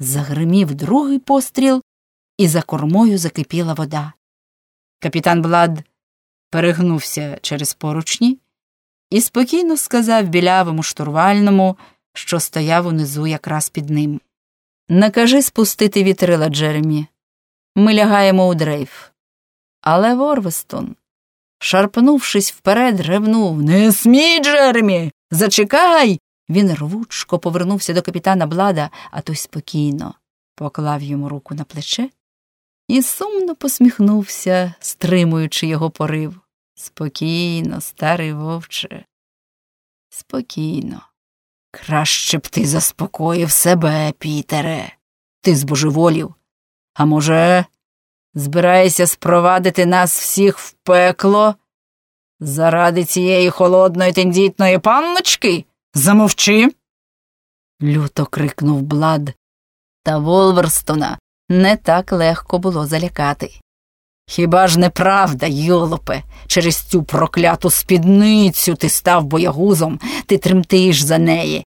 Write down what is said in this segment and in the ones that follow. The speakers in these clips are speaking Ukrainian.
Загримів другий постріл, і за кормою закипіла вода. Капітан Блад перегнувся через поручні і спокійно сказав білявому штурвальному, що стояв унизу якраз під ним. Накажи спустити вітрила, Джеремі. Ми лягаємо у дрейф. Але Ворвестон, шарпнувшись вперед, ревнув Не смій, Джеремі! Зачекай! Він рвучко повернувся до капітана Блада, а той спокійно поклав йому руку на плече і сумно посміхнувся, стримуючи його порив. Спокійно, старий вовче, спокійно. Краще б ти заспокоїв себе, Пітере. Ти збожеволів. А може, збираєшся спровадити нас всіх в пекло заради цієї холодної тендітної панночки? Замовчи. люто крикнув Блад. Та Волверстона не так легко було залякати. Хіба ж не правда, йолопе, через цю прокляту спідницю ти став боягузом, ти тремтиш за неї.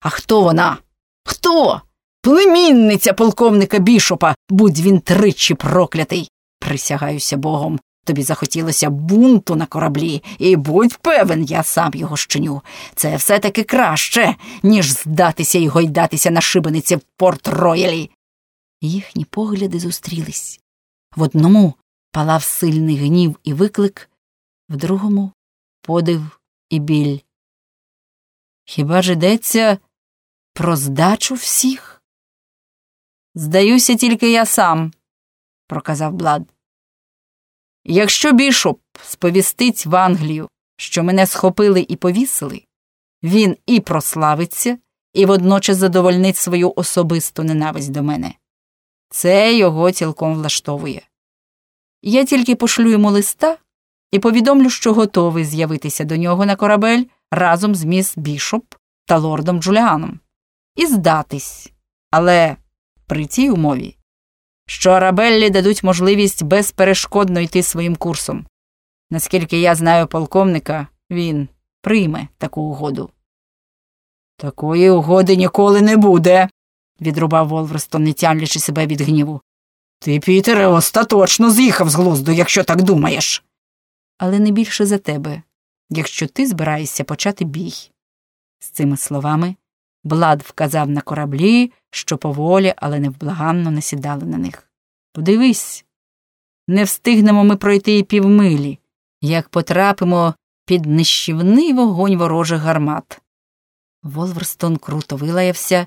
А хто вона? Хто? Племінниця полковника бішопа, будь він тричі проклятий. Присягаюся богом, тобі захотілося бунту на кораблі, і будь певен, я сам його щеню. Це все таки краще, ніж здатися і гойдатися на шибениці в порт роялі. Їхні погляди зустрілись. В одному палав сильний гнів і виклик, в другому подив і біль. Хіба ж йдеться про здачу всіх? Здаюся, тільки я сам, проказав Блад. Якщо бішоп сповістить в Англію, що мене схопили і повісили, він і прославиться, і водночас задовольнить свою особисту ненависть до мене. Це його цілком влаштовує. Я тільки пошлю йому листа і повідомлю, що готовий з'явитися до нього на корабель разом з міс Бішоп та лордом Джуліаном і здатись, але при цій умові, що Арабеллі дадуть можливість безперешкодно йти своїм курсом. Наскільки я знаю полковника, він прийме таку угоду. Такої угоди ніколи не буде, відрубав Волверстон, не тямлячи себе від гніву. Ти, Пітере, остаточно з'їхав з глузду, якщо так думаєш. Але не більше за тебе, якщо ти збираєшся почати бій. З цими словами Блад вказав на кораблі, що поволі, але невблаганно насідали на них. Подивись, не встигнемо ми пройти і півмилі, як потрапимо під нищівний вогонь ворожих гармат. Волверстон круто вилаявся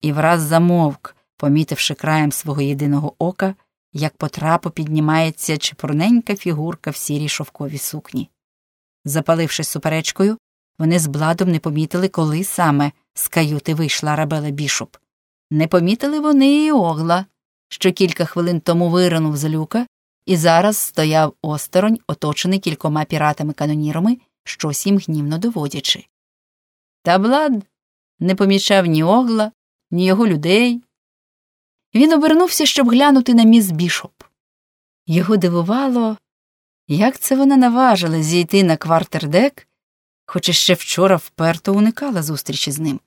і враз замовк, помітивши краєм свого єдиного ока, як по трапу піднімається чепурненька фігурка в сірій шовковій сукні. Запалившись суперечкою, вони з бладом не помітили, коли саме з каюти вийшла рабела бішоп. Не помітили вони і огла, що кілька хвилин тому виринув з люка і зараз стояв осторонь, оточений кількома піратами-канонірами, щось їм гнівно доводячи. Та блад не помічав ні огла, ні його людей. Він обернувся, щоб глянути на міс бішоп. Його дивувало, як це вона наважила зійти на квартердек, хоч ще вчора вперто уникала зустрічі з ним.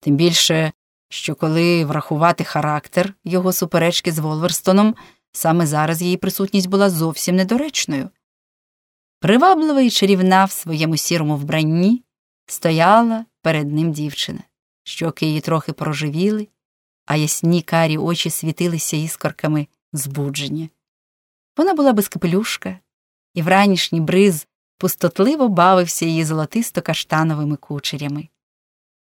Тим більше, що коли врахувати характер його суперечки з Волверстоном, саме зараз її присутність була зовсім недоречною. Приваблива і чарівна в своєму сірому вбранні стояла перед ним дівчина, щоки її трохи проживіли, а ясні карі очі світилися іскорками збудження. Вона була без капелюшка, і вранішній бриз пустотливо бавився її золотисто каштановими кучерями.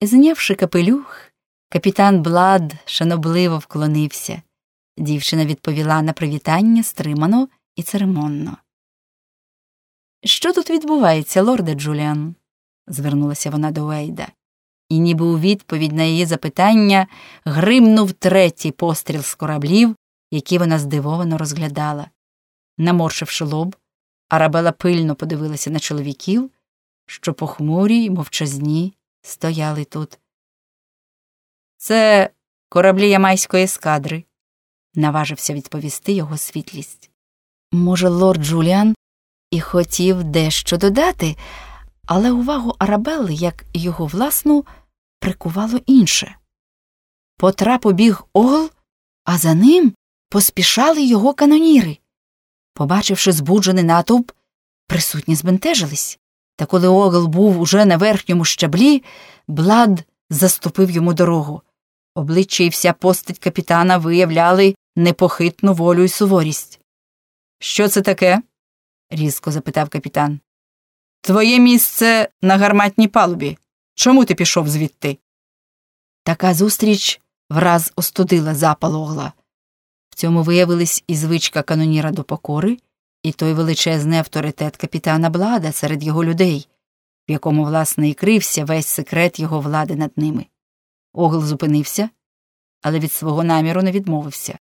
Знявши капелюх, капітан Блад шанобливо вклонився. Дівчина відповіла на привітання стримано і церемонно. Що тут відбувається, лорде Джуліан? звернулася вона до Вейда, і ніби у відповідь на її запитання гримнув третій постріл з кораблів, які вона здивовано розглядала. Наморшивши лоб, Арабела пильно подивилася на чоловіків, що похмурі й мовчазні стояли тут. Це кораблі ямайської ескадри, наважився відповісти його світлість. Може, лорд Джуліан і хотів дещо додати, але увагу Арабелли, як його власну, прикувало інше. по трапу біг огл, а за ним поспішали його каноніри. Побачивши збуджений натовп, присутні збентежились. Та коли огл був уже на верхньому щаблі, Блад заступив йому дорогу. Обличчя і вся постать капітана виявляли непохитну волю й суворість. Що це таке? різко запитав капітан. Твоє місце на гарматній палубі. Чому ти пішов звідти? Така зустріч враз остудила запал огла. В цьому виявились і звичка каноніра до покори, і той величезний авторитет капітана Блада серед його людей, в якому, власне, і крився весь секрет його влади над ними. Огл зупинився, але від свого наміру не відмовився.